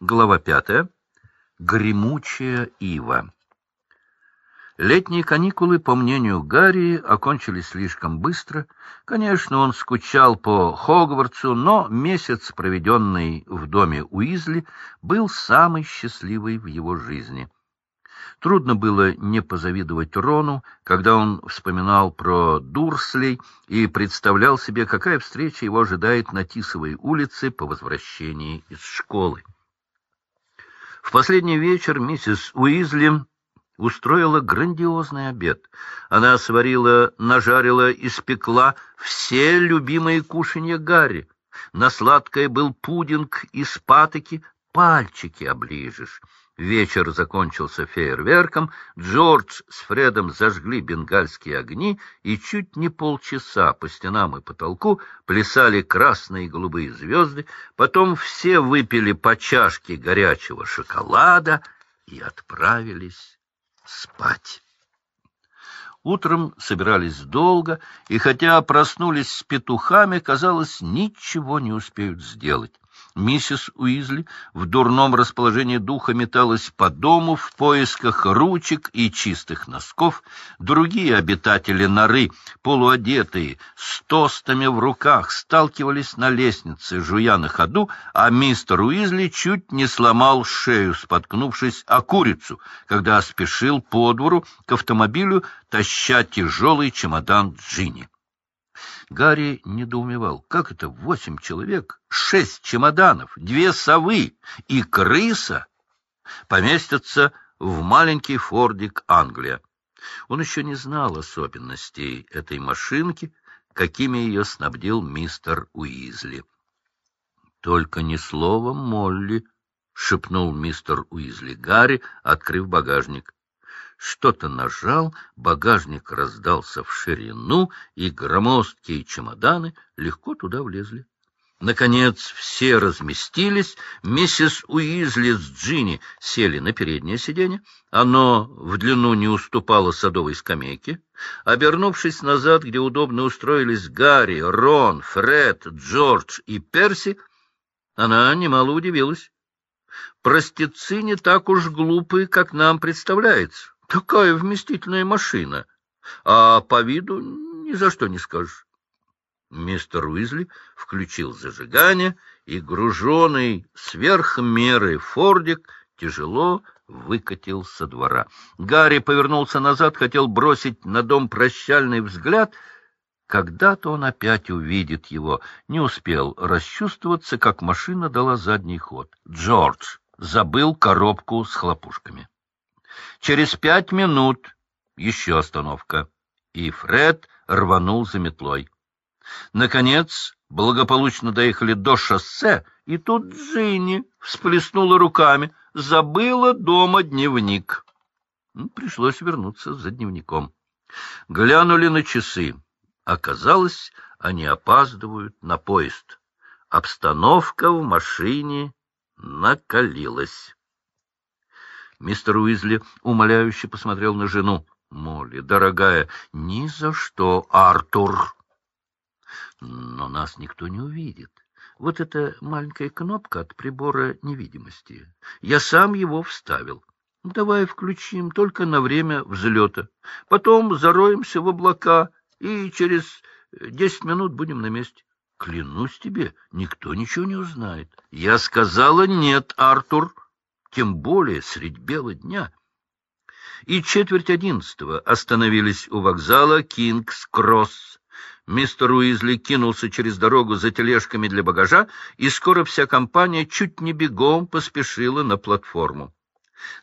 Глава пятая. Гремучая ива. Летние каникулы, по мнению Гарри, окончились слишком быстро. Конечно, он скучал по Хогвартсу, но месяц, проведенный в доме Уизли, был самый счастливый в его жизни. Трудно было не позавидовать Рону, когда он вспоминал про Дурслей и представлял себе, какая встреча его ожидает на Тисовой улице по возвращении из школы. В последний вечер миссис Уизли устроила грандиозный обед. Она сварила, нажарила, испекла все любимые кушанья Гарри. На сладкое был пудинг из патоки, пальчики оближешь. Вечер закончился фейерверком, Джордж с Фредом зажгли бенгальские огни, и чуть не полчаса по стенам и потолку плясали красные и голубые звезды, потом все выпили по чашке горячего шоколада и отправились спать. Утром собирались долго, и хотя проснулись с петухами, казалось, ничего не успеют сделать. Миссис Уизли в дурном расположении духа металась по дому в поисках ручек и чистых носков. Другие обитатели норы, полуодетые, с тостами в руках, сталкивались на лестнице, жуя на ходу, а мистер Уизли чуть не сломал шею, споткнувшись о курицу, когда спешил по двору к автомобилю, таща тяжелый чемодан Джинни. Гарри недоумевал, как это восемь человек, шесть чемоданов, две совы и крыса поместятся в маленький фордик Англия. Он еще не знал особенностей этой машинки, какими ее снабдил мистер Уизли. — Только ни слова Молли, — шепнул мистер Уизли Гарри, открыв багажник что-то нажал, багажник раздался в ширину, и громоздкие чемоданы легко туда влезли. Наконец все разместились, миссис Уизли с Джинни сели на переднее сиденье, оно в длину не уступало садовой скамейке. Обернувшись назад, где удобно устроились Гарри, Рон, Фред, Джордж и Перси, она немало удивилась. Простецы не так уж глупые, как нам представляется. Такая вместительная машина. А по виду ни за что не скажешь. Мистер Уизли включил зажигание, и груженный сверх меры фордик тяжело выкатил со двора. Гарри повернулся назад, хотел бросить на дом прощальный взгляд. Когда-то он опять увидит его. Не успел расчувствоваться, как машина дала задний ход. Джордж забыл коробку с хлопушками. Через пять минут еще остановка, и Фред рванул за метлой. Наконец, благополучно доехали до шоссе, и тут Джинни всплеснула руками, забыла дома дневник. Ну, пришлось вернуться за дневником. Глянули на часы. Оказалось, они опаздывают на поезд. Обстановка в машине накалилась. Мистер Уизли умоляюще посмотрел на жену. — Молли, дорогая, ни за что, Артур! Но нас никто не увидит. Вот эта маленькая кнопка от прибора невидимости. Я сам его вставил. Давай включим только на время взлета. Потом зароемся в облака, и через десять минут будем на месте. Клянусь тебе, никто ничего не узнает. Я сказала нет, Артур тем более средь бела дня. И четверть одиннадцатого остановились у вокзала Кингс-Кросс. Мистер Уизли кинулся через дорогу за тележками для багажа, и скоро вся компания чуть не бегом поспешила на платформу.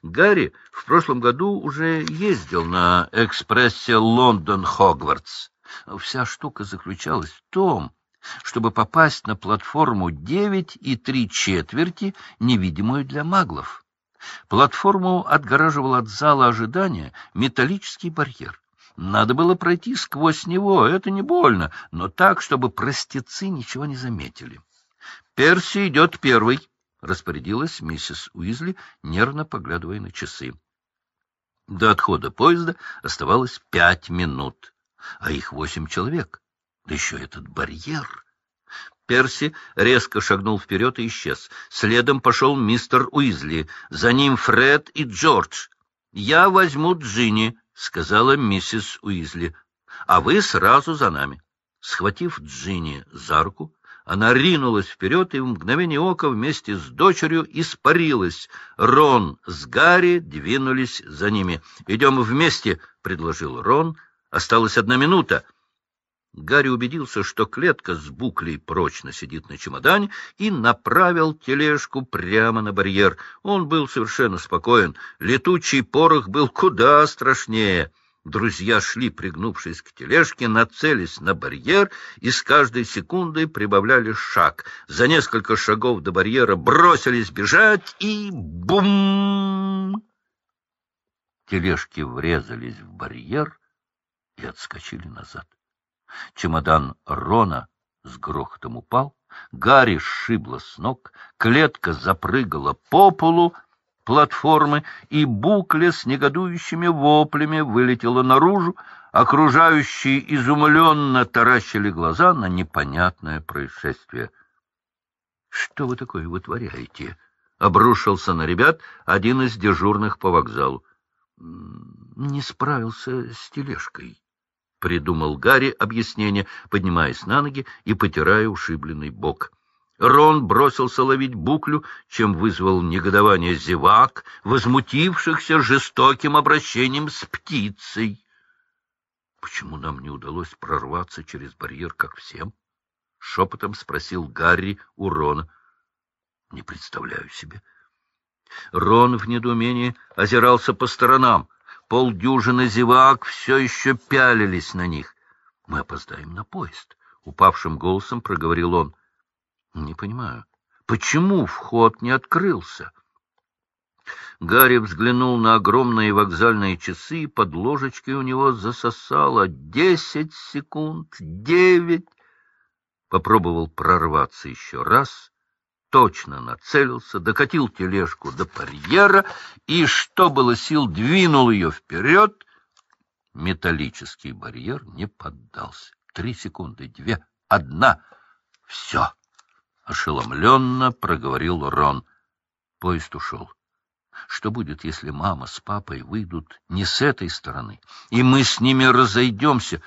Гарри в прошлом году уже ездил на экспрессе Лондон-Хогвартс. Вся штука заключалась в том, чтобы попасть на платформу девять и три четверти, невидимую для маглов. Платформу отгораживал от зала ожидания металлический барьер. Надо было пройти сквозь него, это не больно, но так, чтобы простецы ничего не заметили. — Перси идет первый, — распорядилась миссис Уизли, нервно поглядывая на часы. До отхода поезда оставалось пять минут, а их восемь человек. Да еще этот барьер. Перси резко шагнул вперед и исчез. Следом пошел мистер Уизли. За ним Фред и Джордж. «Я возьму Джинни», — сказала миссис Уизли. «А вы сразу за нами». Схватив Джинни за руку, она ринулась вперед и в мгновение ока вместе с дочерью испарилась. Рон с Гарри двинулись за ними. «Идем вместе», — предложил Рон. «Осталась одна минута». Гарри убедился, что клетка с буклей прочно сидит на чемодане, и направил тележку прямо на барьер. Он был совершенно спокоен. Летучий порох был куда страшнее. Друзья шли, пригнувшись к тележке, нацелись на барьер и с каждой секундой прибавляли шаг. За несколько шагов до барьера бросились бежать и бум! Тележки врезались в барьер и отскочили назад. Чемодан Рона с грохотом упал, Гарри сшибло с ног, клетка запрыгала по полу платформы, и букля с негодующими воплями вылетела наружу, окружающие изумленно таращили глаза на непонятное происшествие. — Что вы такое вытворяете? — обрушился на ребят один из дежурных по вокзалу. — Не справился с тележкой придумал Гарри объяснение, поднимаясь на ноги и потирая ушибленный бок. Рон бросился ловить буклю, чем вызвал негодование зевак, возмутившихся жестоким обращением с птицей. — Почему нам не удалось прорваться через барьер, как всем? — шепотом спросил Гарри у Рона. — Не представляю себе. Рон в недоумении озирался по сторонам полдюжины зевак все еще пялились на них. — Мы опоздаем на поезд, — упавшим голосом проговорил он. — Не понимаю, почему вход не открылся? Гарри взглянул на огромные вокзальные часы, под ложечкой у него засосало десять секунд, девять. Попробовал прорваться еще раз точно нацелился, докатил тележку до барьера и, что было сил, двинул ее вперед. Металлический барьер не поддался. Три секунды, две, одна. Все. Ошеломленно проговорил Рон. Поезд ушел. Что будет, если мама с папой выйдут не с этой стороны, и мы с ними разойдемся?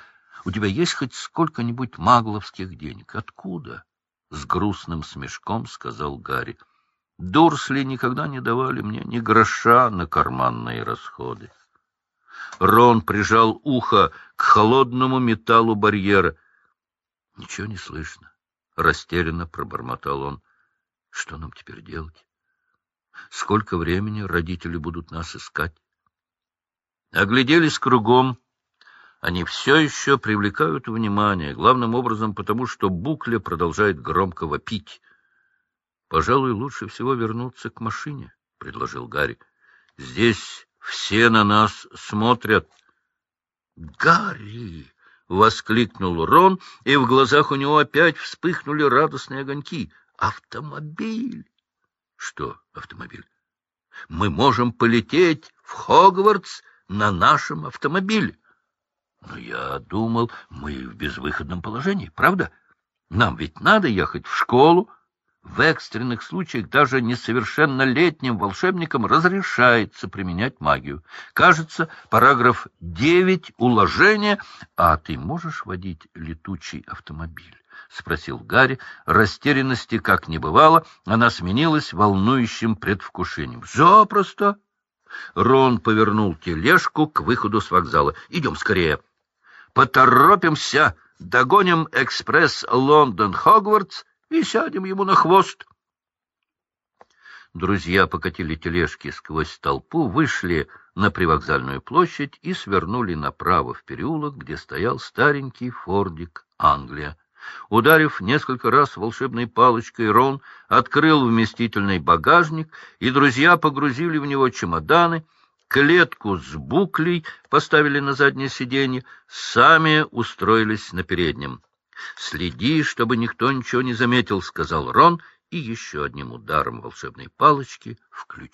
У тебя есть хоть сколько-нибудь магловских денег? Откуда? — с грустным смешком сказал Гарри. — Дурсли никогда не давали мне ни гроша на карманные расходы. Рон прижал ухо к холодному металлу барьера. — Ничего не слышно. — растерянно пробормотал он. — Что нам теперь делать? Сколько времени родители будут нас искать? Огляделись кругом, они все еще привлекают внимание, главным образом потому, что Букля продолжает громко вопить. — Пожалуй, лучше всего вернуться к машине, — предложил Гарри. — Здесь все на нас смотрят. — Гарри! — воскликнул Рон, и в глазах у него опять вспыхнули радостные огоньки. — Автомобиль! — Что автомобиль? — Мы можем полететь в Хогвартс на нашем автомобиле. Я думал, мы в безвыходном положении, правда? Нам ведь надо ехать в школу. В экстренных случаях даже несовершеннолетним волшебникам разрешается применять магию. Кажется, параграф 9 уложения. А ты можешь водить летучий автомобиль? — спросил Гарри. Растерянности как не бывало, она сменилась волнующим предвкушением. — Запросто! Рон повернул тележку к выходу с вокзала. — Идем скорее! — Поторопимся, догоним экспресс Лондон-Хогвартс и сядем ему на хвост. Друзья покатили тележки сквозь толпу, вышли на привокзальную площадь и свернули направо в переулок, где стоял старенький фордик Англия. Ударив несколько раз волшебной палочкой, Рон открыл вместительный багажник, и друзья погрузили в него чемоданы — клетку с буклей поставили на заднее сиденье, сами устроились на переднем. — Следи, чтобы никто ничего не заметил, — сказал Рон, и еще одним ударом волшебной палочки включил.